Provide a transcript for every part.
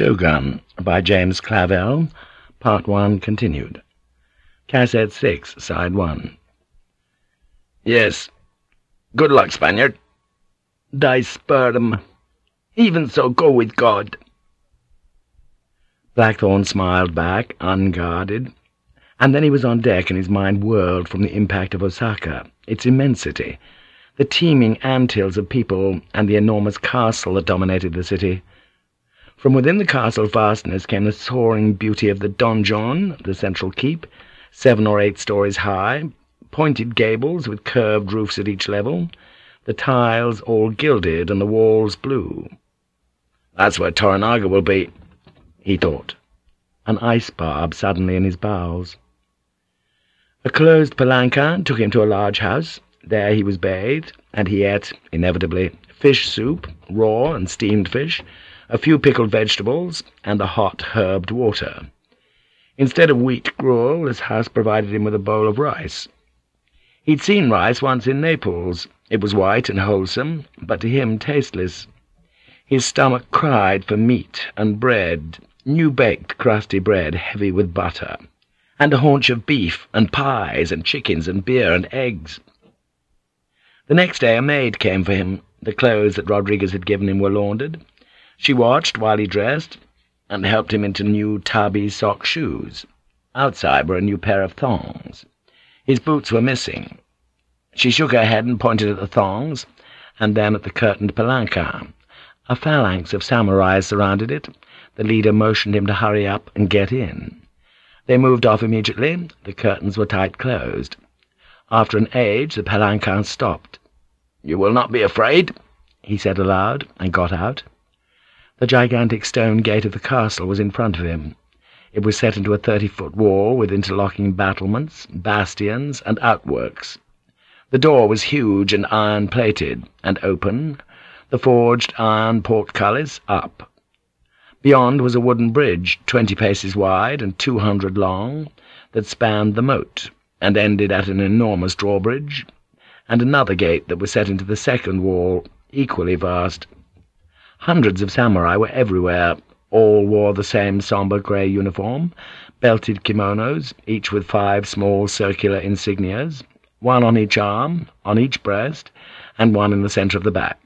Shogun by James Clavell, Part 1 continued. Cassette 6, Side 1. Yes. Good luck, Spaniard. Die sperm. Even so, go with God. Blackthorne smiled back, unguarded, and then he was on deck and his mind whirled from the impact of Osaka, its immensity, the teeming anthills of people, and the enormous castle that dominated the city. From within the castle vastness came the soaring beauty of the donjon, the central keep, seven or eight stories high, pointed gables with curved roofs at each level, the tiles all gilded and the walls blue. That's where Toranaga will be, he thought, an ice barb suddenly in his bowels. A closed palanquin took him to a large house. There he was bathed, and he ate, inevitably, fish soup, raw and steamed fish, a few pickled vegetables, and the hot herbed water. Instead of wheat gruel, his house provided him with a bowl of rice. He'd seen rice once in Naples. It was white and wholesome, but to him tasteless. His stomach cried for meat and bread, new-baked crusty bread heavy with butter, and a haunch of beef, and pies, and chickens, and beer, and eggs. The next day a maid came for him. The clothes that Rodriguez had given him were laundered. She watched while he dressed, and helped him into new tabi sock shoes. Outside were a new pair of thongs. His boots were missing. She shook her head and pointed at the thongs, and then at the curtained palanquin. A phalanx of samurais surrounded it. The leader motioned him to hurry up and get in. They moved off immediately. The curtains were tight closed. After an age, the palanquin stopped. "'You will not be afraid?' he said aloud, and got out. The gigantic stone gate of the castle was in front of him. It was set into a thirty-foot wall with interlocking battlements, bastions, and outworks. The door was huge and iron-plated, and open, the forged iron portcullis up. Beyond was a wooden bridge, twenty paces wide and two hundred long, that spanned the moat, and ended at an enormous drawbridge, and another gate that was set into the second wall, equally vast, Hundreds of samurai were everywhere. All wore the same sombre grey uniform, belted kimonos, each with five small circular insignias, one on each arm, on each breast, and one in the centre of the back.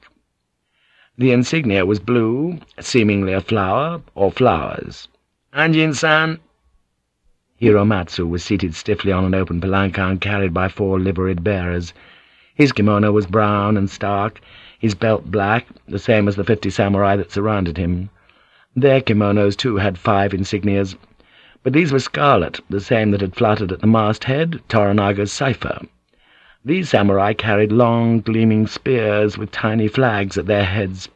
The insignia was blue, seemingly a flower, or flowers. Anjin-san! Hiromatsu was seated stiffly on an open palanquin carried by four liveried bearers. His kimono was brown and stark, his belt black, the same as the fifty samurai that surrounded him. Their kimonos, too, had five insignias, but these were scarlet, the same that had fluttered at the masthead, Toranaga's cipher. These samurai carried long, gleaming spears with tiny flags at their heads.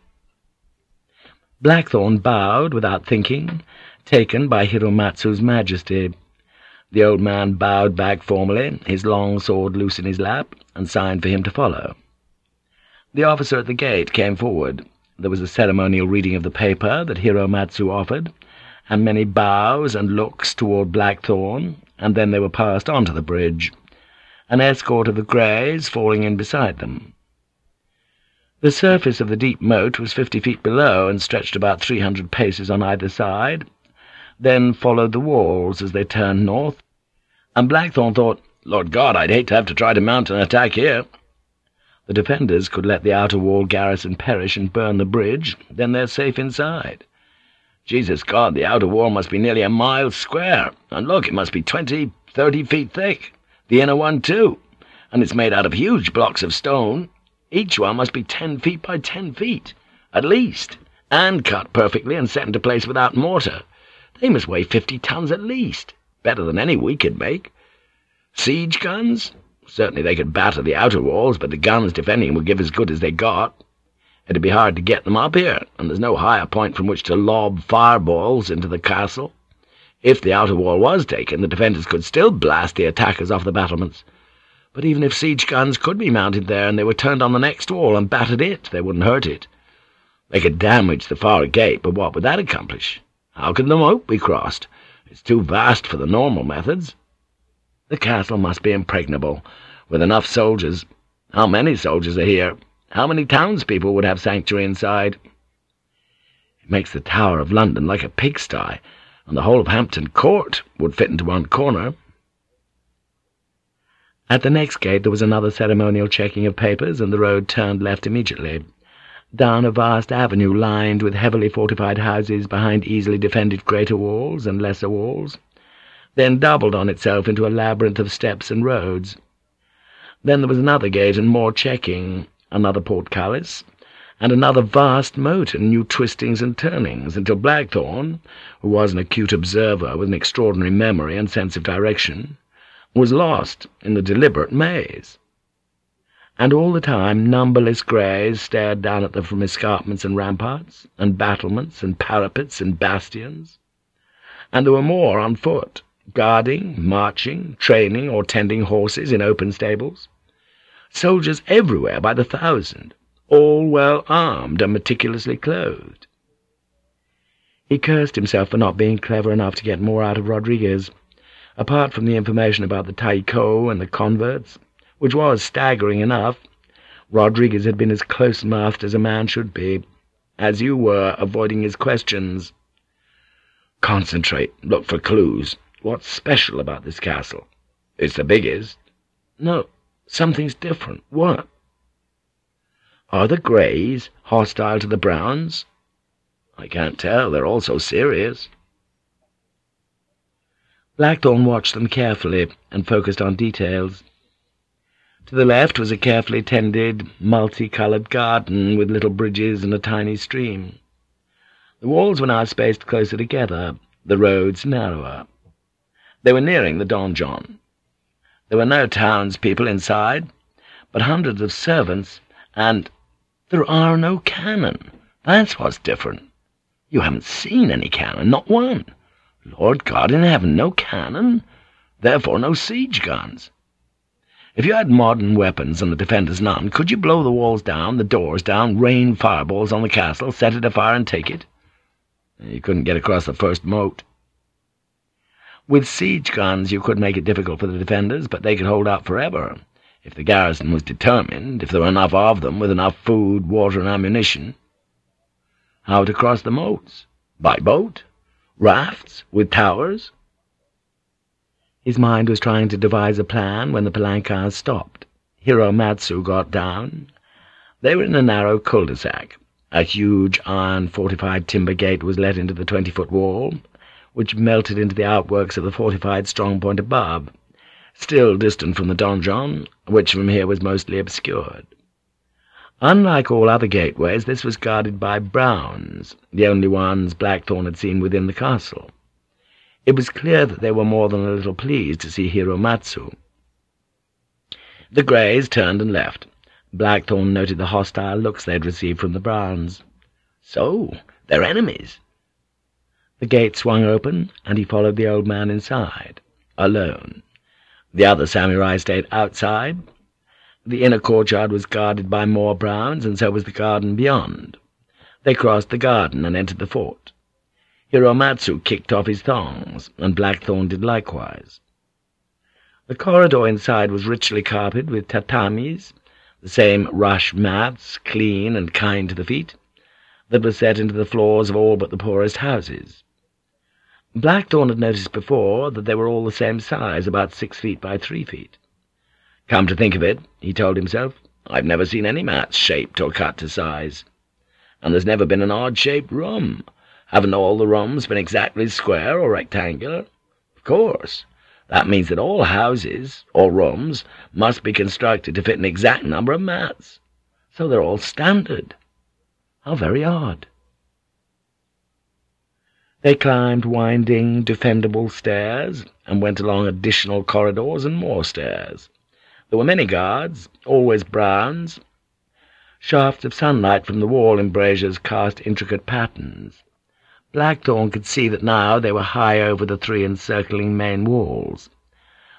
Blackthorne bowed without thinking, taken by Hiromatsu's majesty. The old man bowed back formally, his long sword loose in his lap, and signed for him to follow. The officer at the gate came forward. There was a ceremonial reading of the paper that Hiromatsu offered, and many bows and looks toward Blackthorne, and then they were passed on to the bridge, an escort of the Greys falling in beside them. The surface of the deep moat was fifty feet below and stretched about three hundred paces on either side, then followed the walls as they turned north, and Blackthorne thought, Lord God, I'd hate to have to try to mount an attack here. The defenders could let the outer wall garrison perish and burn the bridge, then they're safe inside. Jesus God, the outer wall must be nearly a mile square, and look, it must be twenty, thirty feet thick. The inner one, too, and it's made out of huge blocks of stone. Each one must be ten feet by ten feet, at least, and cut perfectly and set into place without mortar. They must weigh fifty tons at least, better than any we could make. Siege guns? Certainly they could batter the outer walls, but the guns defending would give as good as they got. It'd be hard to get them up here, and there's no higher point from which to lob fireballs into the castle. If the outer wall was taken, the defenders could still blast the attackers off the battlements. But even if siege guns could be mounted there and they were turned on the next wall and battered it, they wouldn't hurt it. They could damage the far gate, but what would that accomplish? How could the moat be crossed? It's too vast for the normal methods. The castle must be impregnable, with enough soldiers. How many soldiers are here? How many townspeople would have sanctuary inside? It makes the Tower of London like a pigsty, and the whole of Hampton Court would fit into one corner. At the next gate there was another ceremonial checking of papers, and the road turned left immediately, down a vast avenue lined with heavily fortified houses behind easily defended greater walls and lesser walls, then doubled on itself into a labyrinth of steps and roads. Then there was another gate and more checking, another portcullis, and another vast moat and new twistings and turnings, until Blackthorne, who was an acute observer with an extraordinary memory and sense of direction, was lost in the deliberate maze. And all the time numberless greys stared down at them from escarpments and ramparts, and battlements and parapets and bastions. And there were more on foot, guarding, marching, training, or tending horses in open stables. Soldiers everywhere by the thousand, all well armed and meticulously clothed. He cursed himself for not being clever enough to get more out of Rodriguez, Apart from the information about the taiko and the converts, which was staggering enough, Rodriguez had been as close-mouthed as a man should be, as you were, avoiding his questions. Concentrate, look for clues. What's special about this castle? It's the biggest. No, something's different. What? Are the Greys hostile to the Browns? I can't tell, they're all so serious. Blackthorne watched them carefully and focused on details. To the left was a carefully tended, multi-coloured garden with little bridges and a tiny stream. The walls were now spaced closer together, the roads narrower. They were nearing the donjon. There were no townspeople inside, but hundreds of servants, and there are no cannon. That's what's different. You haven't seen any cannon, not one. Lord God in heaven, no cannon, therefore no siege guns. If you had modern weapons and the defenders none, could you blow the walls down, the doors down, rain fireballs on the castle, set it afire and take it? You couldn't get across the first moat. With siege guns you could make it difficult for the defenders, but they could hold out forever, if the garrison was determined, if there were enough of them, with enough food, water, and ammunition. How to cross the moats? By boat? Rafts with towers? His mind was trying to devise a plan when the palanquins stopped. Hiromatsu got down. They were in a narrow cul-de-sac. A huge iron-fortified timber gate was let into the twenty-foot wall, which melted into the outworks of the fortified strong point above, still distant from the donjon, which from here was mostly obscured. Unlike all other gateways, this was guarded by Browns, the only ones Blackthorne had seen within the castle. It was clear that they were more than a little pleased to see Hiromatsu. The Greys turned and left. Blackthorne noted the hostile looks they had received from the Browns. So, they're enemies. The gate swung open, and he followed the old man inside, alone. The other samurai stayed outside, the inner courtyard was guarded by more Browns, and so was the garden beyond. They crossed the garden and entered the fort. Hiromatsu kicked off his thongs, and Blackthorne did likewise. The corridor inside was richly carpeted with tatamis, the same rush mats, clean and kind to the feet, that were set into the floors of all but the poorest houses. Blackthorne had noticed before that they were all the same size, about six feet by three feet. Come to think of it, he told himself, I've never seen any mats shaped or cut to size. And there's never been an odd-shaped room. Haven't all the rooms been exactly square or rectangular? Of course. That means that all houses, or rooms, must be constructed to fit an exact number of mats. So they're all standard. How very odd. They climbed winding, defendable stairs, and went along additional corridors and more stairs. There were many guards, always Browns. Shafts of sunlight from the wall embrasures cast intricate patterns. Blackthorne could see that now they were high over the three encircling main walls.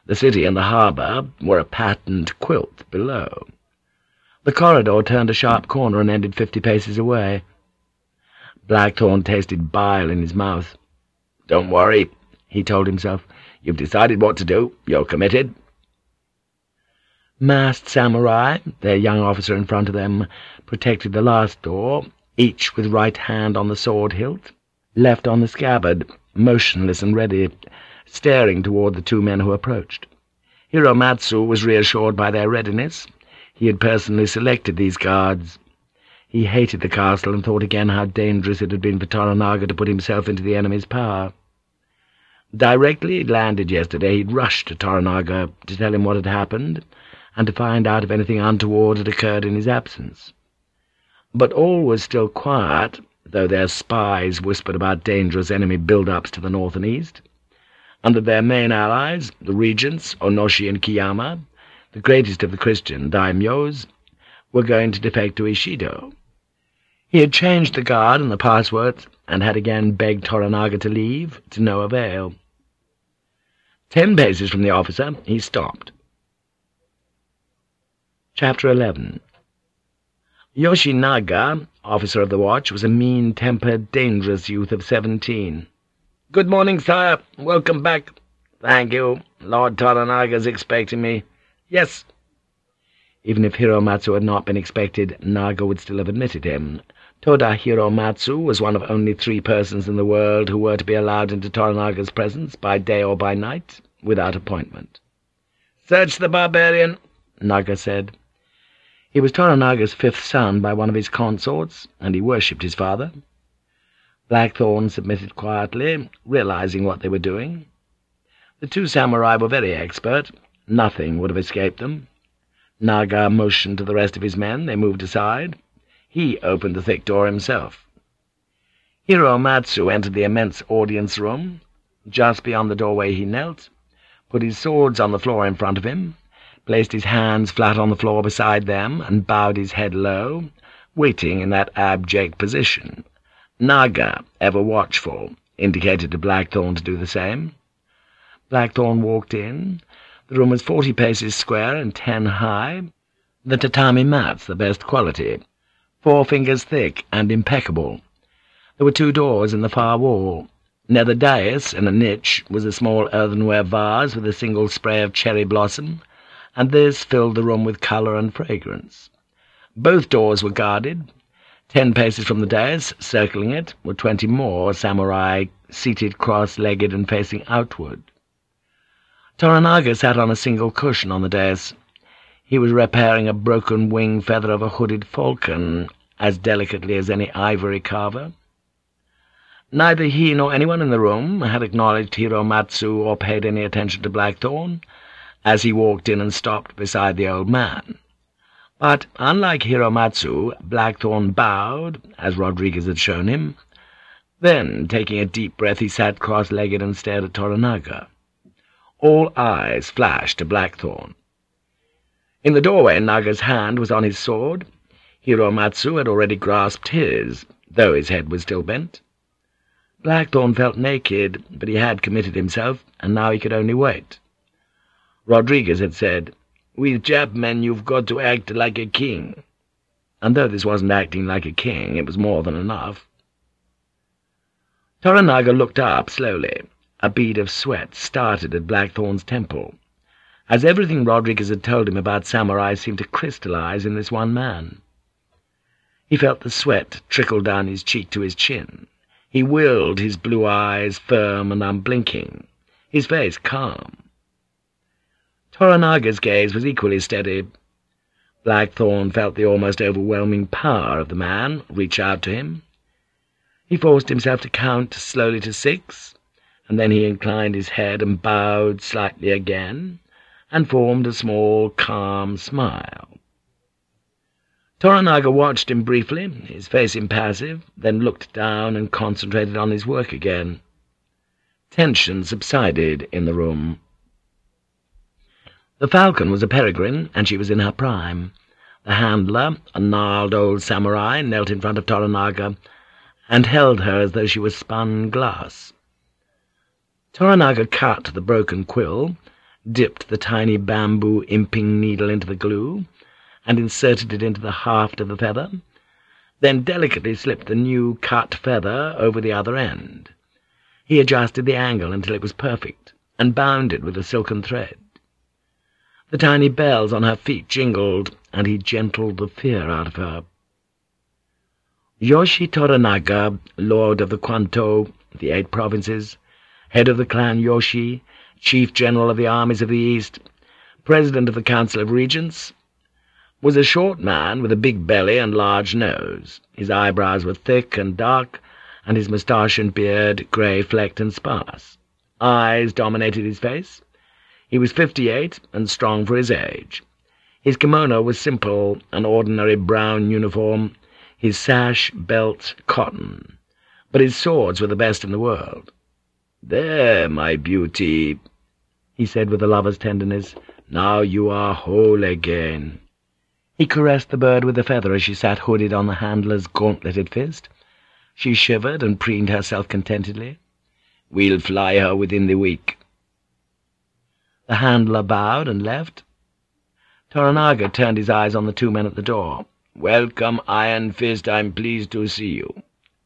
The city and the harbour were a patterned quilt below. The corridor turned a sharp corner and ended fifty paces away. Blackthorne tasted bile in his mouth. "'Don't worry,' he told himself. "'You've decided what to do. You're committed masked samurai, their young officer in front of them, protected the last door, each with right hand on the sword hilt, left on the scabbard, motionless and ready, staring toward the two men who approached. Hiromatsu was reassured by their readiness. He had personally selected these guards. He hated the castle and thought again how dangerous it had been for Toranaga to put himself into the enemy's power. Directly he'd landed yesterday, he'd rushed to Toranaga to tell him what had happened, and to find out if anything untoward had occurred in his absence. But all was still quiet, though their spies whispered about dangerous enemy build-ups to the north and east. and that their main allies, the regents, Onoshi and Kiyama, the greatest of the Christian daimyos, were going to defect to Ishido. He had changed the guard and the passwords, and had again begged Toranaga to leave, to no avail. Ten paces from the officer, he stopped. Chapter 11 Yoshinaga, officer of the watch, was a mean-tempered, dangerous youth of seventeen. "'Good morning, sire. Welcome back.' "'Thank you. Lord Toranaga's expecting me.' "'Yes.' Even if Hiromatsu had not been expected, Naga would still have admitted him. Toda Hiromatsu was one of only three persons in the world who were to be allowed into Toranaga's presence by day or by night, without appointment. "'Search the barbarian,' Naga said. He was Toranaga's fifth son by one of his consorts, and he worshipped his father. Blackthorne submitted quietly, realizing what they were doing. The two samurai were very expert. Nothing would have escaped them. Naga motioned to the rest of his men. They moved aside. He opened the thick door himself. Hiromatsu entered the immense audience room. Just beyond the doorway he knelt, put his swords on the floor in front of him, placed his hands flat on the floor beside them, and bowed his head low, waiting in that abject position. Naga, ever watchful, indicated to Blackthorne to do the same. Blackthorne walked in. The room was forty paces square and ten high. The tatami mats the best quality, four fingers thick and impeccable. There were two doors in the far wall. Near the dais, in a niche, was a small earthenware vase with a single spray of cherry blossom, and this filled the room with colour and fragrance. Both doors were guarded. Ten paces from the dais, circling it, were twenty more samurai, seated cross-legged and facing outward. Toranaga sat on a single cushion on the dais. He was repairing a broken wing feather of a hooded falcon, as delicately as any ivory carver. Neither he nor anyone in the room had acknowledged Hiromatsu or paid any attention to Blackthorne, as he walked in and stopped beside the old man. But, unlike Hiromatsu, Blackthorne bowed, as Rodriguez had shown him. Then, taking a deep breath, he sat cross-legged and stared at Toranaga. All eyes flashed to Blackthorne. In the doorway, Naga's hand was on his sword. Hiromatsu had already grasped his, though his head was still bent. Blackthorne felt naked, but he had committed himself, and now he could only wait. Rodriguez had said, With Jap men you've got to act like a king. And though this wasn't acting like a king, it was more than enough. Toranaga looked up slowly. A bead of sweat started at Blackthorne's temple, as everything Rodriguez had told him about samurai seemed to crystallize in this one man. He felt the sweat trickle down his cheek to his chin. He willed his blue eyes firm and unblinking, his face calm. Toranaga's gaze was equally steady. Blackthorne felt the almost overwhelming power of the man reach out to him. He forced himself to count slowly to six, and then he inclined his head and bowed slightly again, and formed a small, calm smile. Toranaga watched him briefly, his face impassive, then looked down and concentrated on his work again. Tension subsided in the room. The falcon was a peregrine, and she was in her prime. The handler, a gnarled old samurai, knelt in front of Toranaga, and held her as though she was spun glass. Toranaga cut the broken quill, dipped the tiny bamboo imping needle into the glue, and inserted it into the haft of the feather, then delicately slipped the new cut feather over the other end. He adjusted the angle until it was perfect, and bound it with a silken thread. The tiny bells on her feet jingled, and he gentled the fear out of her. Yoshi Toranaga, lord of the Kwanto, the Eight Provinces, head of the clan Yoshi, chief general of the armies of the East, president of the Council of Regents, was a short man with a big belly and large nose. His eyebrows were thick and dark, and his moustache and beard grey-flecked and sparse. Eyes dominated his face. He was fifty-eight and strong for his age. His kimono was simple, an ordinary brown uniform, his sash, belt, cotton, but his swords were the best in the world. "'There, my beauty,' he said with a lover's tenderness. "'Now you are whole again.' He caressed the bird with a feather as she sat hooded on the handler's gauntleted fist. She shivered and preened herself contentedly. "'We'll fly her within the week.' The handler bowed and left. Toranaga turned his eyes on the two men at the door. "'Welcome, Iron Fist, I'm pleased to see you,'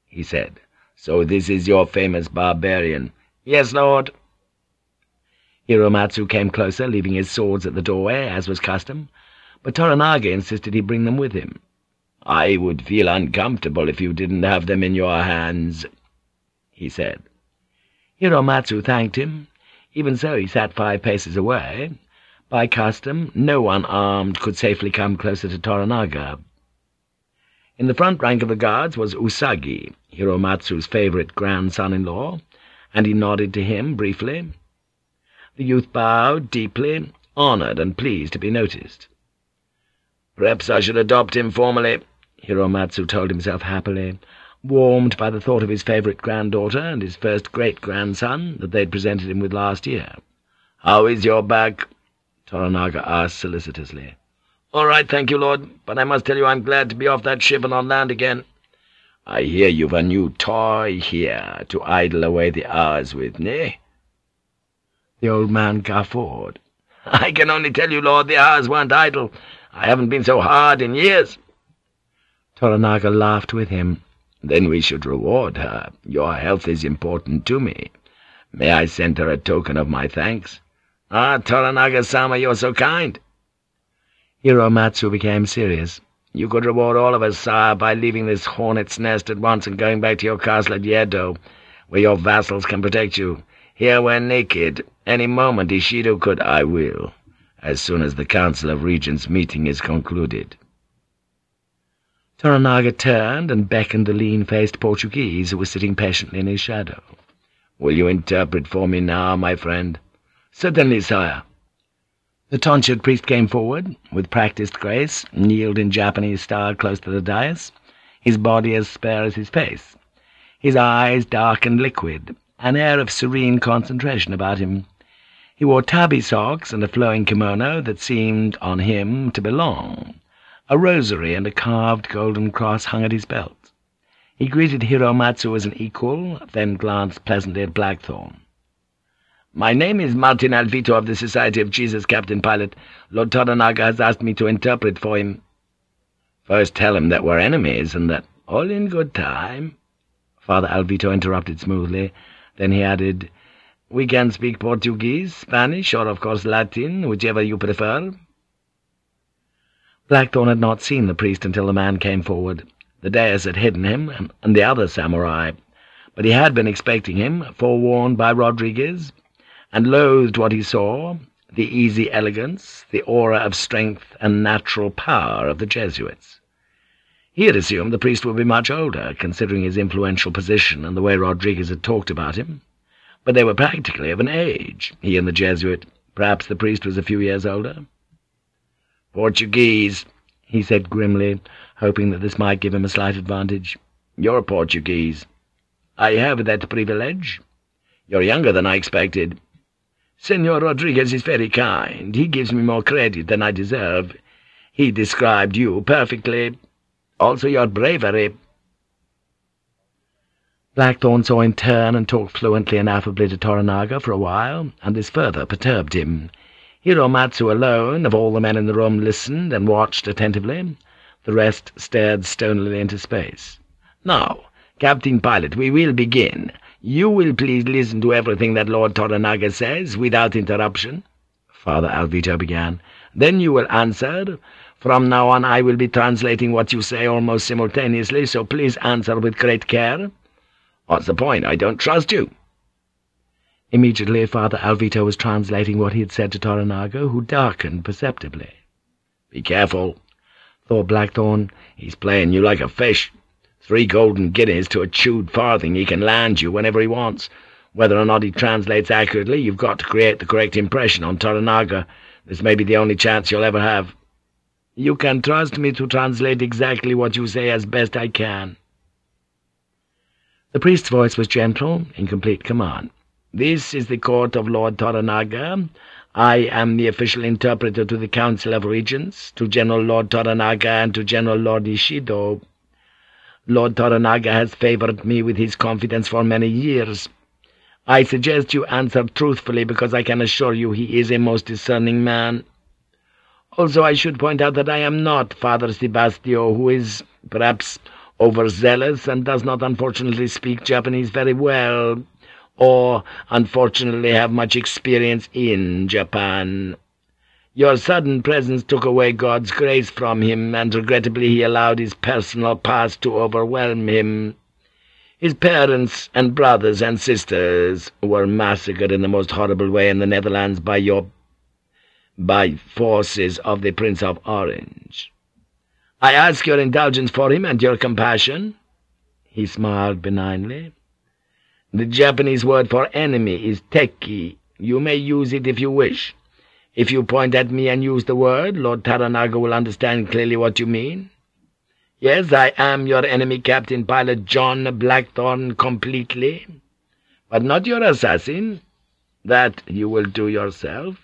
he said. "'So this is your famous barbarian?' "'Yes, Lord.' Hiromatsu came closer, leaving his swords at the doorway, as was custom, but Toranaga insisted he bring them with him. "'I would feel uncomfortable if you didn't have them in your hands,' he said. Hiromatsu thanked him. Even so he sat five paces away, by custom, no one armed could safely come closer to Toranaga. In the front rank of the guards was Usagi, Hiromatsu's favorite grandson-in-law, and he nodded to him briefly. The youth bowed deeply, honored and pleased to be noticed. "'Perhaps I should adopt him formally,' Hiromatsu told himself happily, warmed by the thought of his favorite granddaughter and his first great-grandson that they'd presented him with last year. "'How is your back?' Toranaga asked solicitously. "'All right, thank you, Lord, but I must tell you I'm glad to be off that ship and on land again. I hear you've a new toy here to idle away the hours with, nay?' The old man guffawed. "'I can only tell you, Lord, the hours weren't idle. I haven't been so hard in years.' Toranaga laughed with him. "'Then we should reward her. Your health is important to me. May I send her a token of my thanks?' "'Ah, Toranaga-sama, you're so kind.' Hiromatsu became serious. "'You could reward all of us, sire, by leaving this hornet's nest at once and going back to your castle at Yedo, where your vassals can protect you. Here we're naked. Any moment Ishido could—' "'I will, as soon as the Council of Regents meeting is concluded.' Toranaga turned and beckoned the lean-faced Portuguese who was sitting patiently in his shadow. "'Will you interpret for me now, my friend?' "'Certainly, sire.' The tonsured priest came forward, with practised grace, kneeled in Japanese style close to the dais, his body as spare as his face, his eyes dark and liquid, an air of serene concentration about him. He wore tabi socks and a flowing kimono that seemed on him to belong. A rosary and a carved golden cross hung at his belt. He greeted Hiromatsu as an equal, then glanced pleasantly at Blackthorne. "'My name is Martin Alvito of the Society of Jesus, Captain Pilot. Lord Toranaga has asked me to interpret for him.' First tell him that we're enemies, and that—' "'All in good time,' Father Alvito interrupted smoothly. Then he added, "'We can speak Portuguese, Spanish, or of course Latin, whichever you prefer.' Blackthorne had not seen the priest until the man came forward. The dais had hidden him, and, and the other samurai, but he had been expecting him, forewarned by Rodriguez, and loathed what he saw, the easy elegance, the aura of strength and natural power of the Jesuits. He had assumed the priest would be much older, considering his influential position and the way Rodriguez had talked about him, but they were practically of an age, he and the Jesuit. Perhaps the priest was a few years older. "'Portuguese,' he said grimly, hoping that this might give him a slight advantage. "'You're Portuguese.' "'I have that privilege.' "'You're younger than I expected.' Senor Rodriguez is very kind. He gives me more credit than I deserve. He described you perfectly. Also your bravery.' Blackthorne saw him turn and talk fluently and affably to Toranaga for a while, and this further perturbed him. Hiromatsu alone, of all the men in the room, listened and watched attentively. The rest stared stonily into space. "'Now, Captain Pilot, we will begin. You will please listen to everything that Lord Toranaga says, without interruption.' Father Alvito began. "'Then you will answer, From now on I will be translating what you say almost simultaneously, so please answer with great care. What's the point? I don't trust you. Immediately Father Alvito was translating what he had said to Toranaga, who darkened perceptibly. "'Be careful,' thought Blackthorne. "'He's playing you like a fish. Three golden guineas to a chewed farthing he can land you whenever he wants. Whether or not he translates accurately, you've got to create the correct impression on Toranaga. This may be the only chance you'll ever have. You can trust me to translate exactly what you say as best I can.' The priest's voice was gentle, in complete command. This is the court of Lord Toranaga. I am the official interpreter to the Council of Regents, to General Lord Toranaga and to General Lord Ishido. Lord Toranaga has favored me with his confidence for many years. I suggest you answer truthfully because I can assure you he is a most discerning man. Also, I should point out that I am not Father Sebastio, who is, perhaps, overzealous and does not unfortunately speak Japanese very well or, unfortunately, have much experience in Japan. Your sudden presence took away God's grace from him, and regrettably he allowed his personal past to overwhelm him. His parents and brothers and sisters were massacred in the most horrible way in the Netherlands by your... by forces of the Prince of Orange. I ask your indulgence for him and your compassion.' He smiled benignly. The Japanese word for enemy is teki. You may use it if you wish. If you point at me and use the word, Lord Toranaga will understand clearly what you mean. Yes, I am your enemy, Captain Pilot John Blackthorne, completely. But not your assassin. That you will do yourself.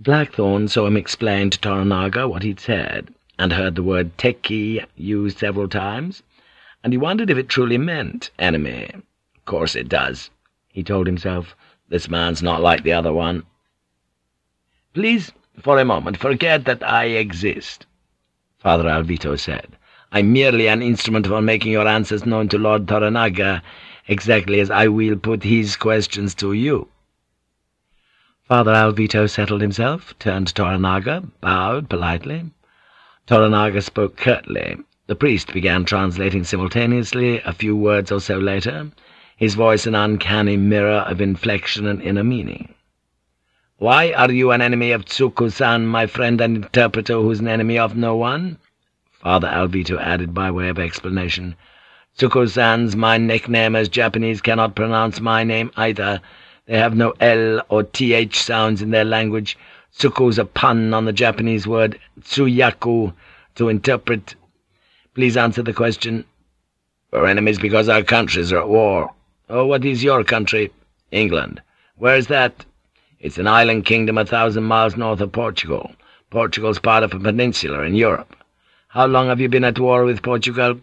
Blackthorne saw him explain to Toranaga what he'd said, and heard the word teki used several times, and he wondered if it truly meant enemy. Of course it does, he told himself. This man's not like the other one. Please, for a moment, forget that I exist, Father Alvito said. I'm merely an instrument for making your answers known to Lord Toranaga, exactly as I will put his questions to you. Father Alvito settled himself, turned to Toranaga, bowed politely. Toranaga spoke curtly, the priest began translating simultaneously a few words or so later, his voice an uncanny mirror of inflection and inner meaning. "'Why are you an enemy of Tsuku-san, my friend and interpreter who's an enemy of no one?' Father Alvito added by way of explanation. "'Tsuku-san's my nickname, as Japanese cannot pronounce my name either. They have no L or TH sounds in their language. Tsuku's a pun on the Japanese word tsuyaku, to interpret Please answer the question. We're enemies because our countries are at war. Oh, what is your country? England. Where is that? It's an island kingdom a thousand miles north of Portugal. Portugal's part of a peninsula in Europe. How long have you been at war with Portugal?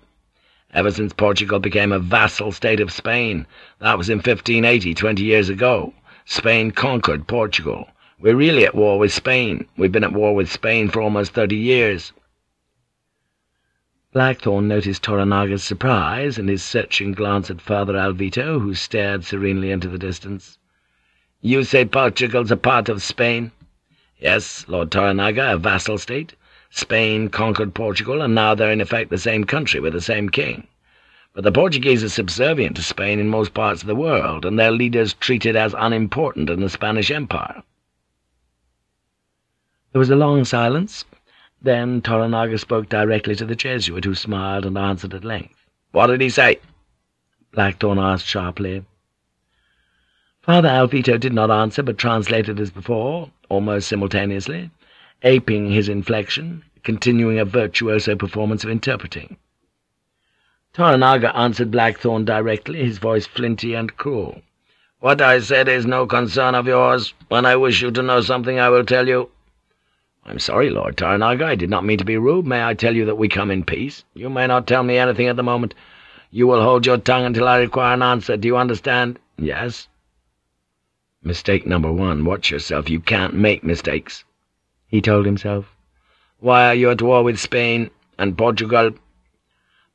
Ever since Portugal became a vassal state of Spain. That was in 1580, twenty years ago. Spain conquered Portugal. We're really at war with Spain. We've been at war with Spain for almost thirty years. Blackthorne noticed Toranaga's surprise and his searching glance at Father Alvito, who stared serenely into the distance. "'You say Portugal's a part of Spain?' "'Yes, Lord Toranaga, a vassal state. Spain conquered Portugal, and now they're in effect the same country with the same king. But the Portuguese are subservient to Spain in most parts of the world, and their leaders treated as unimportant in the Spanish Empire.' There was a long silence, then Toranaga spoke directly to the Jesuit, who smiled and answered at length. "'What did he say?' Blackthorne asked sharply. Father Alvito did not answer, but translated as before, almost simultaneously, aping his inflection, continuing a virtuoso performance of interpreting. Toranaga answered Blackthorne directly, his voice flinty and cruel. "'What I said is no concern of yours. When I wish you to know something, I will tell you. I'm sorry, Lord Toranaga, I did not mean to be rude. May I tell you that we come in peace? You may not tell me anything at the moment. You will hold your tongue until I require an answer. Do you understand? Yes. Mistake number one. Watch yourself. You can't make mistakes, he told himself. Why are you at war with Spain and Portugal?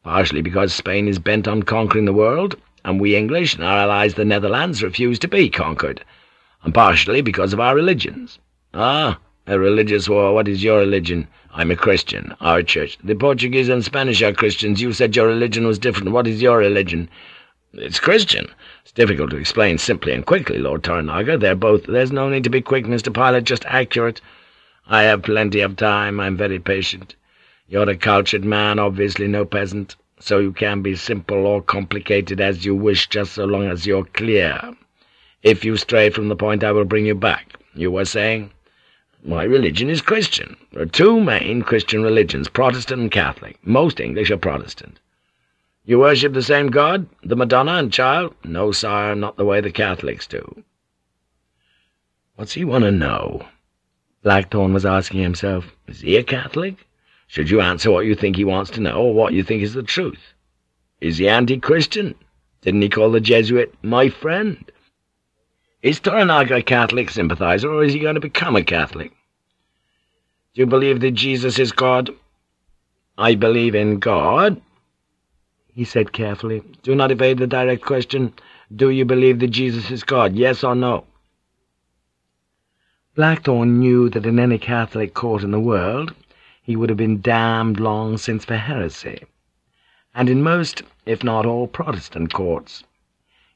Partially because Spain is bent on conquering the world, and we English and our allies the Netherlands refuse to be conquered, and partially because of our religions. Ah, A religious war. What is your religion? I'm a Christian. Our church. The Portuguese and Spanish are Christians. You said your religion was different. What is your religion? It's Christian. It's difficult to explain simply and quickly, Lord Toranaga. They're both... There's no need to be quick, Mr. Pilot, just accurate. I have plenty of time. I'm very patient. You're a cultured man, obviously no peasant, so you can be simple or complicated as you wish, just so long as you're clear. If you stray from the point, I will bring you back. You were saying? My religion is Christian. There are two main Christian religions, Protestant and Catholic. Most English are Protestant. You worship the same God, the Madonna and Child? No, sire, not the way the Catholics do. What's he want to know? Blackthorne was asking himself. Is he a Catholic? Should you answer what you think he wants to know, or what you think is the truth? Is he anti-Christian? Didn't he call the Jesuit my friend? Is Toranaga a Catholic sympathizer, or is he going to become a Catholic? Do you believe that Jesus is God? I believe in God, he said carefully. Do not evade the direct question. Do you believe that Jesus is God, yes or no? Blackthorne knew that in any Catholic court in the world he would have been damned long since for heresy, and in most, if not all, Protestant courts.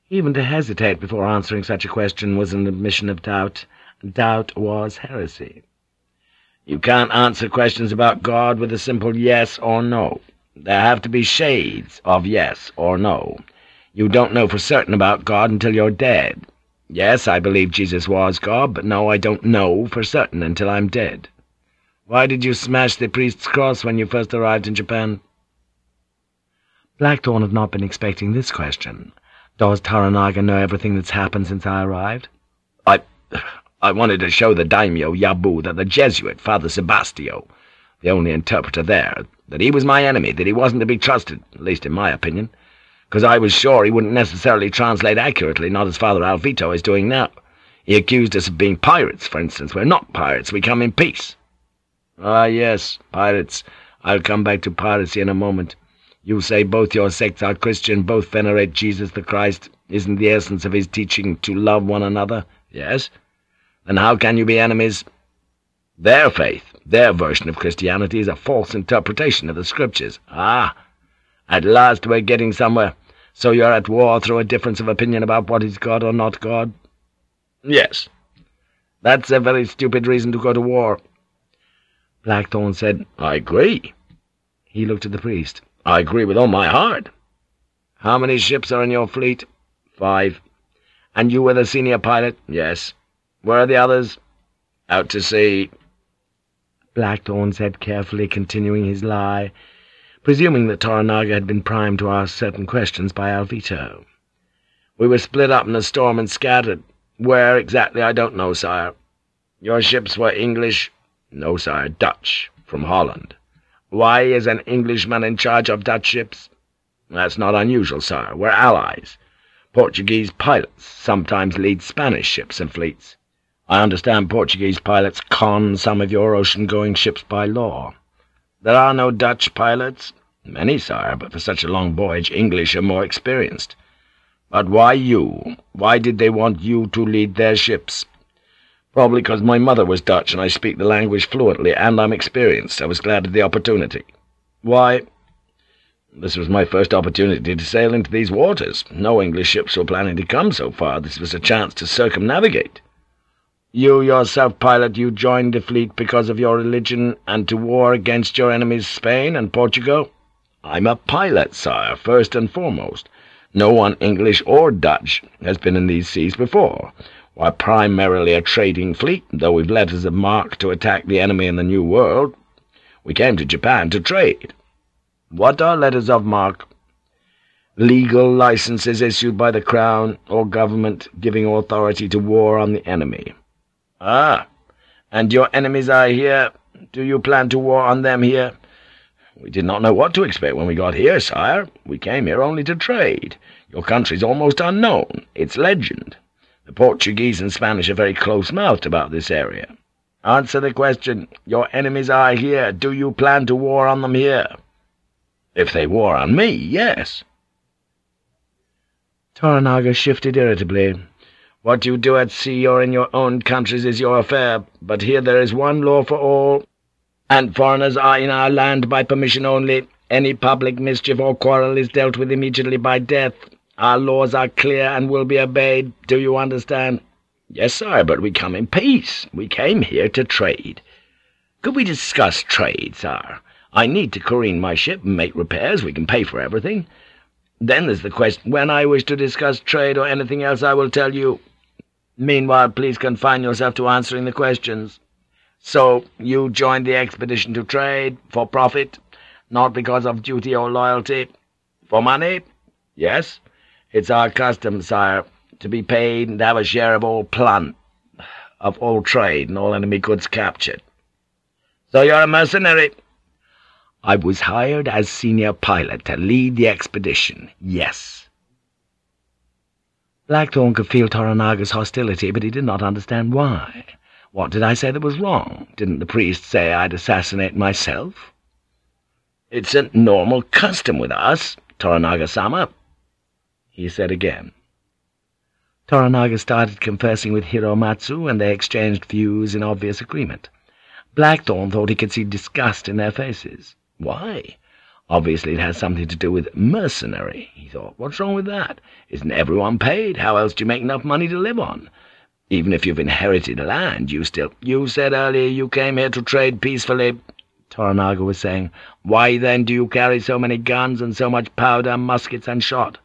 Even to hesitate before answering such a question was an admission of doubt. Doubt was heresy. You can't answer questions about God with a simple yes or no. There have to be shades of yes or no. You don't know for certain about God until you're dead. Yes, I believe Jesus was God, but no, I don't know for certain until I'm dead. Why did you smash the priest's cross when you first arrived in Japan? Blackthorne had not been expecting this question. Does Toranaga know everything that's happened since I arrived? I... I wanted to show the daimyo Yabu that the Jesuit, Father Sebastio, the only interpreter there, that he was my enemy, that he wasn't to be trusted, at least in my opinion, because I was sure he wouldn't necessarily translate accurately, not as Father Alvito is doing now. He accused us of being pirates, for instance. We're not pirates, we come in peace. Ah, yes, pirates. I'll come back to piracy in a moment. You say both your sects are Christian, both venerate Jesus the Christ. Isn't the essence of his teaching to love one another? Yes. Then how can you be enemies? Their faith, their version of Christianity, is a false interpretation of the Scriptures. Ah, at last we're getting somewhere. So you're at war through a difference of opinion about what is God or not God? Yes. That's a very stupid reason to go to war. Blackthorne said, I agree. He looked at the priest. I agree with all my heart. How many ships are in your fleet? Five. And you were the senior pilot? Yes. Where are the others? Out to sea. Blackthorne said carefully, continuing his lie, presuming that Toranaga had been primed to ask certain questions by Alvito. We were split up in a storm and scattered. Where exactly, I don't know, sire. Your ships were English? No, sire, Dutch, from Holland. Why is an Englishman in charge of Dutch ships? That's not unusual, sire. We're allies. Portuguese pilots sometimes lead Spanish ships and fleets. I understand Portuguese pilots con some of your ocean-going ships by law. There are no Dutch pilots? Many, sire, but for such a long voyage English are more experienced. But why you? Why did they want you to lead their ships? Probably because my mother was Dutch and I speak the language fluently, and I'm experienced. I was glad of the opportunity. Why? This was my first opportunity to sail into these waters. No English ships were planning to come so far. This was a chance to circumnavigate. You yourself, pilot, you joined the fleet because of your religion and to war against your enemies Spain and Portugal? I'm a pilot, sire, first and foremost. No one, English or Dutch, has been in these seas before. We're primarily a trading fleet, though we've letters of marque to attack the enemy in the New World. We came to Japan to trade. What are letters of marque? Legal licenses issued by the Crown or government giving authority to war on the enemy. Ah, and your enemies are here. Do you plan to war on them here? We did not know what to expect when we got here, sire. We came here only to trade. Your country's almost unknown. It's legend. The Portuguese and Spanish are very close-mouthed about this area. Answer the question. Your enemies are here. Do you plan to war on them here? If they war on me, yes. Toranaga shifted irritably. What you do at sea or in your own countries is your affair, but here there is one law for all, and foreigners are in our land by permission only. Any public mischief or quarrel is dealt with immediately by death. Our laws are clear and will be obeyed. Do you understand?' "'Yes, sir, but we come in peace. We came here to trade. Could we discuss trade, sir? I need to careen my ship and make repairs. We can pay for everything. Then there's the question, when I wish to discuss trade or anything else I will tell you. Meanwhile, please confine yourself to answering the questions. So, you joined the expedition to trade, for profit, not because of duty or loyalty. For money? Yes, it's our custom, sire, to be paid and have a share of all plant, of all trade and all enemy goods captured. So you're a mercenary? I was hired as senior pilot to lead the expedition, yes. Blackthorne could feel Toranaga's hostility, but he did not understand why. What did I say that was wrong? Didn't the priest say I'd assassinate myself? It's a normal custom with us, Toranaga-sama, he said again. Toranaga started conversing with Hiromatsu, and they exchanged views in obvious agreement. Blackthorne thought he could see disgust in their faces. Why? Obviously it has something to do with mercenary, he thought. What's wrong with that? Isn't everyone paid? How else do you make enough money to live on? Even if you've inherited land, you still— You said earlier you came here to trade peacefully, Toranaga was saying. Why then do you carry so many guns and so much powder, muskets, and shot?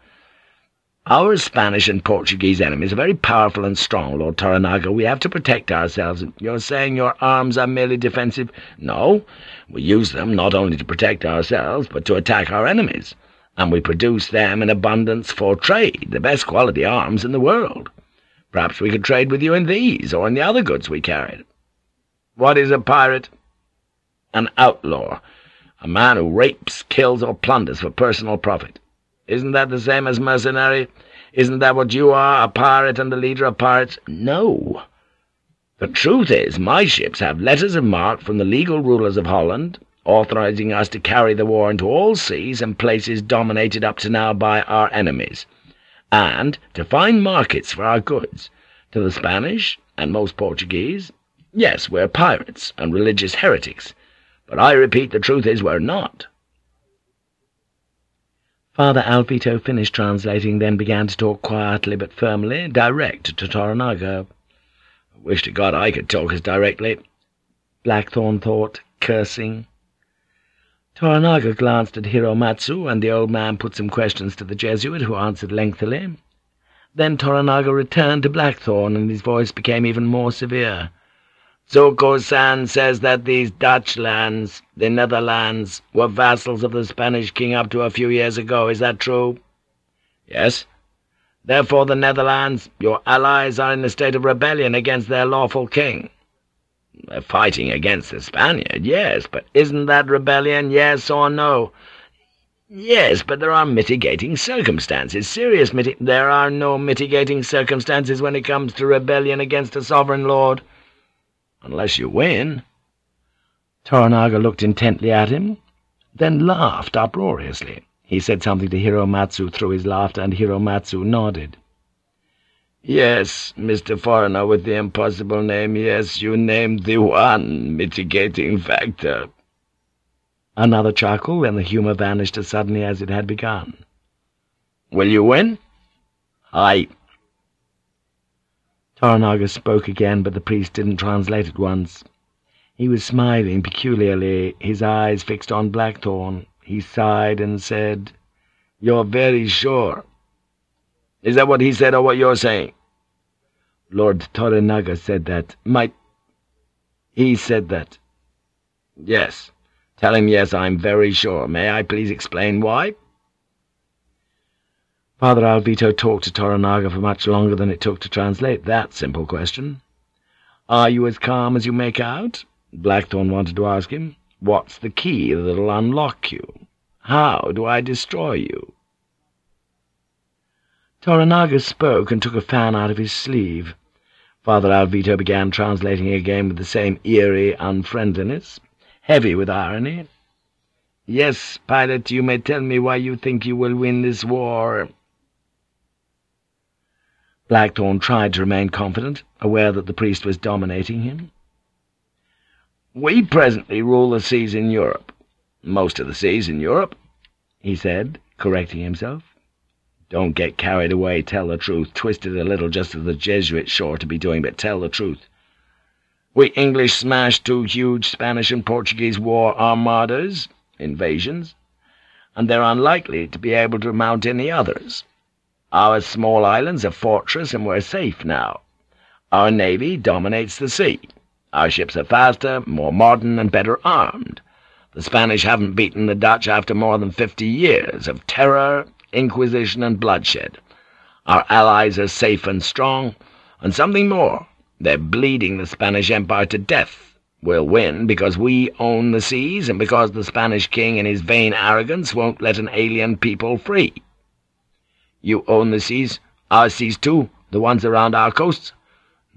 Our Spanish and Portuguese enemies are very powerful and strong, Lord Toranaga. We have to protect ourselves. You're saying your arms are merely defensive? No, we use them not only to protect ourselves, but to attack our enemies. And we produce them in abundance for trade, the best quality arms in the world. Perhaps we could trade with you in these, or in the other goods we carried. What is a pirate? An outlaw, a man who rapes, kills, or plunders for personal profit. Isn't that the same as mercenary? Isn't that what you are, a pirate and the leader of pirates? No. The truth is, my ships have letters of marque from the legal rulers of Holland, authorizing us to carry the war into all seas and places dominated up to now by our enemies, and to find markets for our goods, to the Spanish and most Portuguese. Yes, we're pirates and religious heretics, but I repeat the truth is we're not.' Father Alvito finished translating, then began to talk quietly but firmly, direct to Toranaga. I wish to God I could talk as directly, Blackthorne thought, cursing. Toranaga glanced at Hiromatsu, and the old man put some questions to the Jesuit, who answered lengthily. Then Toranaga returned to Blackthorne, and his voice became even more severe. Tsukku-san says that these Dutch lands, the Netherlands, were vassals of the Spanish king up to a few years ago. Is that true? Yes. Therefore the Netherlands, your allies, are in a state of rebellion against their lawful king. They're fighting against the Spaniard, yes, but isn't that rebellion, yes or no? Yes, but there are mitigating circumstances, serious miti— There are no mitigating circumstances when it comes to rebellion against a sovereign lord unless you win.' Toranaga looked intently at him, then laughed uproariously. He said something to Hiromatsu through his laughter, and Hiromatsu nodded. "'Yes, Mr. Foreigner with the impossible name, yes, you named the one mitigating factor.' Another chuckle, and the humour vanished as suddenly as it had begun. "'Will you win?' "'I Toranaga spoke again, but the priest didn't translate at once. He was smiling peculiarly, his eyes fixed on Blackthorne. He sighed and said, "'You're very sure.' "'Is that what he said or what you're saying?' "'Lord Toranaga said that. My... He said that.' "'Yes. Tell him yes, I'm very sure. May I please explain why?' Father Alvito talked to Toranaga for much longer than it took to translate that simple question. "'Are you as calm as you make out?' Blackthorne wanted to ask him. "'What's the key that'll unlock you? How do I destroy you?' Toranaga spoke and took a fan out of his sleeve. Father Alvito began translating again with the same eerie unfriendliness, heavy with irony. "'Yes, pilot, you may tell me why you think you will win this war.' Blackthorne tried to remain confident, aware that the priest was dominating him. "'We presently rule the seas in Europe. Most of the seas in Europe,' he said, correcting himself. "'Don't get carried away, tell the truth. Twist it a little just as the Jesuits sure to be doing, but tell the truth. We English smashed two huge Spanish and Portuguese war armadas, invasions, and they're unlikely to be able to mount any others. Our small island's a fortress, and we're safe now. Our navy dominates the sea. Our ships are faster, more modern, and better armed. The Spanish haven't beaten the Dutch after more than fifty years of terror, inquisition, and bloodshed. Our allies are safe and strong, and something more, they're bleeding the Spanish Empire to death. We'll win because we own the seas, and because the Spanish king in his vain arrogance won't let an alien people free. You own the seas, our seas too, the ones around our coasts?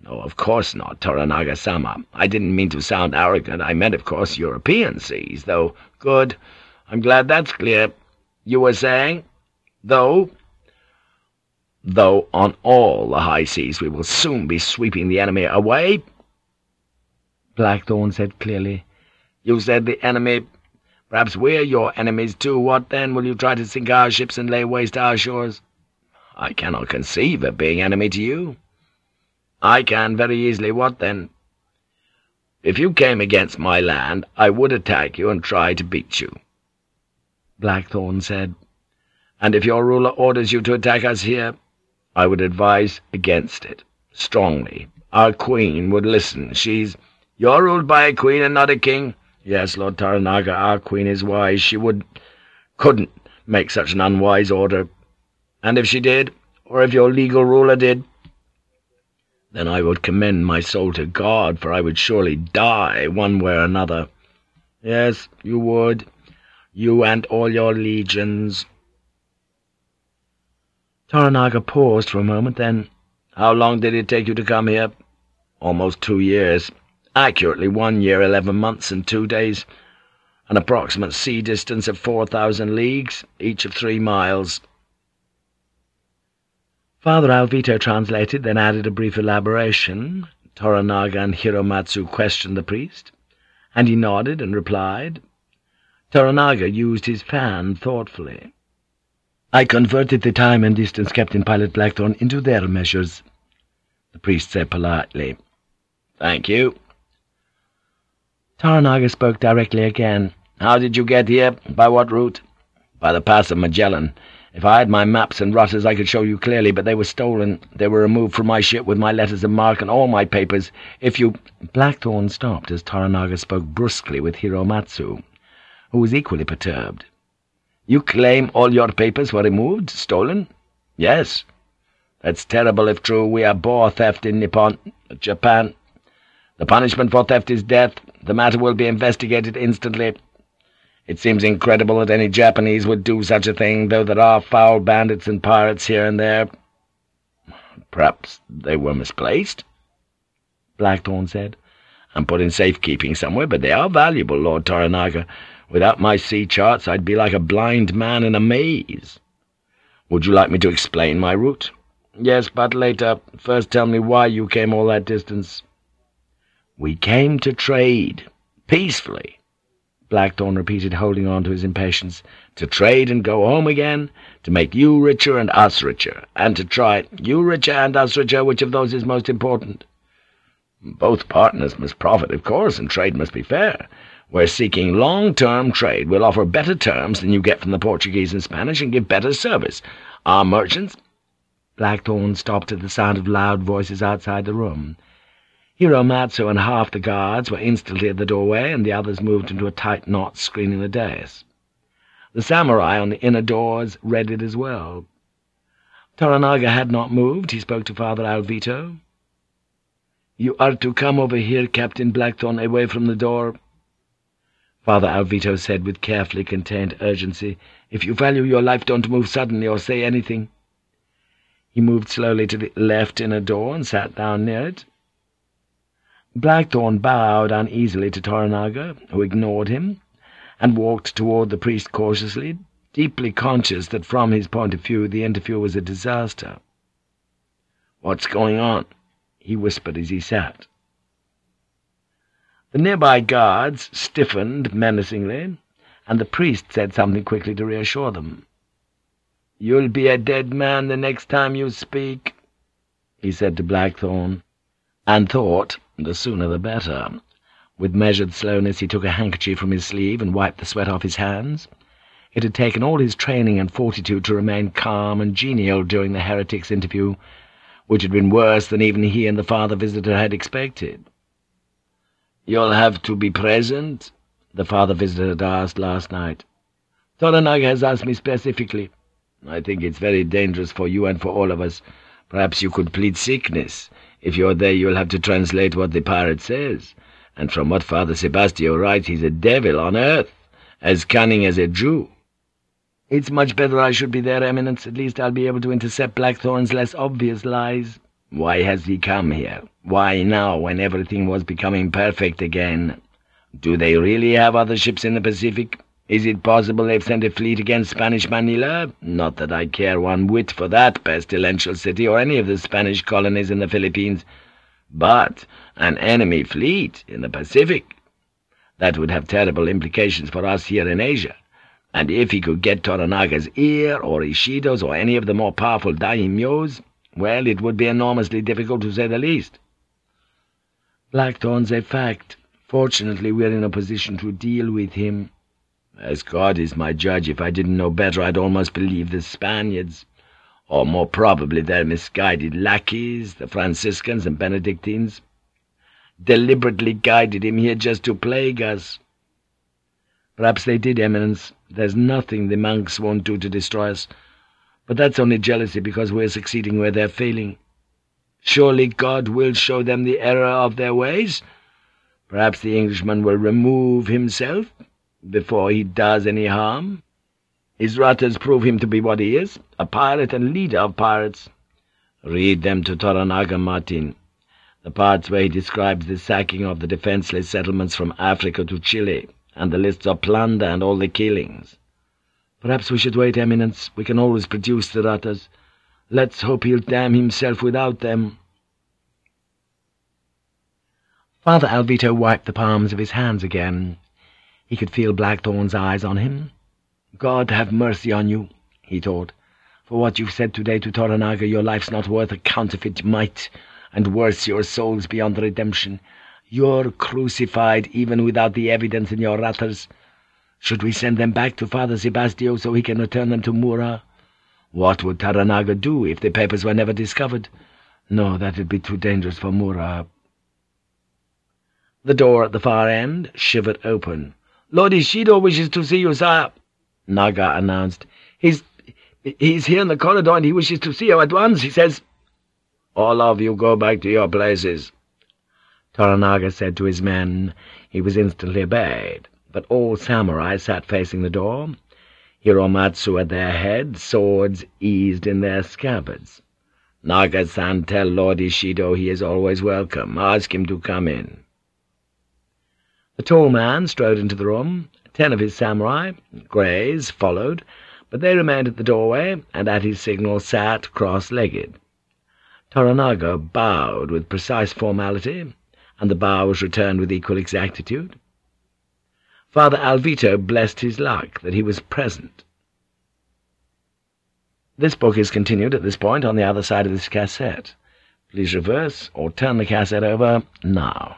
No, of course not, Toranaga-sama. I didn't mean to sound arrogant. I meant, of course, European seas, though. Good. I'm glad that's clear. You were saying? Though? Though on all the high seas we will soon be sweeping the enemy away? Blackthorne said clearly. You said the enemy... Perhaps we're your enemies too. What then? Will you try to sink our ships and lay waste our shores? I cannot conceive of being enemy to you. I can very easily. What then? If you came against my land, I would attack you and try to beat you. Blackthorne said, And if your ruler orders you to attack us here, I would advise against it, strongly. Our queen would listen. She's... You're ruled by a queen and not a king. Yes, Lord Toranaga, our queen is wise. She would... couldn't make such an unwise order. And if she did, or if your legal ruler did, then I would commend my soul to God, for I would surely die one way or another. Yes, you would, you and all your legions.' Toranaga paused for a moment, then, "'How long did it take you to come here?' "'Almost two years. Accurately one year, eleven months, and two days. An approximate sea distance of four thousand leagues, each of three miles.' Father Alvito translated, then added a brief elaboration. Toranaga and Hiromatsu questioned the priest, and he nodded and replied. Toranaga used his fan thoughtfully. I converted the time and distance Captain Pilot Blackthorne into their measures, the priest said politely. Thank you. Toranaga spoke directly again. How did you get here? By what route? By the Pass of Magellan. If I had my maps and rutters, I could show you clearly, but they were stolen. They were removed from my ship with my letters of marque and all my papers. If you—' Blackthorne stopped as Toranaga spoke brusquely with Hiromatsu, who was equally perturbed. You claim all your papers were removed, stolen? Yes. That's terrible if true. We are abhor theft in Nippon, Japan. The punishment for theft is death. The matter will be investigated instantly. It seems incredible that any Japanese would do such a thing, though there are foul bandits and pirates here and there. Perhaps they were misplaced, Blackthorne said, and put in safekeeping somewhere, but they are valuable, Lord Toranaga. Without my sea charts, I'd be like a blind man in a maze. Would you like me to explain my route? Yes, but later. First tell me why you came all that distance. We came to trade, peacefully. Blackthorne repeated, holding on to his impatience. "To trade and go home again, to make you richer and us richer, and to try you richer and us richer, which of those is most important?" "Both partners must profit, of course, and trade must be fair. We're seeking long-term trade. We'll offer better terms than you get from the Portuguese and Spanish, and give better service. Our merchants—" Blackthorne stopped at the sound of loud voices outside the room. Hiromatsu and half the guards were instantly at the doorway, and the others moved into a tight knot screening the dais. The samurai on the inner doors read it as well. Toranaga had not moved. He spoke to Father Alvito. "'You are to come over here, Captain Blackthorne, away from the door.' Father Alvito said with carefully contained urgency, "'If you value your life, don't move suddenly or say anything.' He moved slowly to the left inner door and sat down near it. Blackthorne bowed uneasily to Toranaga, who ignored him, and walked toward the priest cautiously, deeply conscious that from his point of view the interview was a disaster. What's going on? he whispered as he sat. The nearby guards stiffened menacingly, and the priest said something quickly to reassure them. "'You'll be a dead man the next time you speak,' he said to Blackthorne, and thought the sooner the better. With measured slowness he took a handkerchief from his sleeve and wiped the sweat off his hands. It had taken all his training and fortitude to remain calm and genial during the heretic's interview, which had been worse than even he and the father visitor had expected. "'You'll have to be present?' the father visitor had asked last night. "'Toranaga has asked me specifically. I think it's very dangerous for you and for all of us. Perhaps you could plead sickness. If you're there you'll have to translate what the pirate says. And from what Father Sebastio writes, he's a devil on earth, as cunning as a Jew.' It's much better I should be there, Eminence. At least I'll be able to intercept Blackthorne's less obvious lies. Why has he come here? Why now, when everything was becoming perfect again? Do they really have other ships in the Pacific? Is it possible they've sent a fleet against Spanish Manila? Not that I care one whit for that pestilential city or any of the Spanish colonies in the Philippines. But an enemy fleet in the Pacific? That would have terrible implications for us here in Asia and if he could get Toranaga's ear, or Ishido's, or any of the more powerful daimyos, well, it would be enormously difficult to say the least. Blackthorne's a fact. Fortunately, we're in a position to deal with him. As God is my judge, if I didn't know better, I'd almost believe the Spaniards, or more probably their misguided lackeys, the Franciscans and Benedictines, deliberately guided him here just to plague us. Perhaps they did, Eminence. There's nothing the monks won't do to destroy us. But that's only jealousy because we're succeeding where they're failing. Surely God will show them the error of their ways. Perhaps the Englishman will remove himself before he does any harm. His rutters prove him to be what he is, a pirate and leader of pirates. Read them to Toranaga Martin, the parts where he describes the sacking of the defenseless settlements from Africa to Chile, and the lists of plunder and all the killings. Perhaps we should wait, Eminence. We can always produce the rutters. Let's hope he'll damn himself without them.' Father Alvito wiped the palms of his hands again. He could feel Blackthorne's eyes on him. "'God have mercy on you,' he thought. "'For what you've said today to Toranaga, your life's not worth a counterfeit mite, and worse, your soul's beyond redemption. You're crucified even without the evidence in your rutters. Should we send them back to Father Sebastio so he can return them to Mura? What would Toranaga do if the papers were never discovered? No, that'd be too dangerous for Mura. The door at the far end shivered open. Lord Ishido wishes to see you, sir, Naga announced. He's he's here in the corridor and he wishes to see you at once, he says. All of you go back to your places, Toranaga said to his men. He was instantly obeyed, but all samurai sat facing the door, Hiromatsu at their head, swords eased in their scabbards. Naga-san, tell Lord Ishido he is always welcome. Ask him to come in. The tall man strode into the room. Ten of his samurai, greys, followed, but they remained at the doorway, and at his signal sat cross-legged. Toranaga bowed with precise formality, and the bow was returned with equal exactitude. Father Alvito blessed his luck that he was present. This book is continued at this point on the other side of this cassette. Please reverse or turn the cassette over now.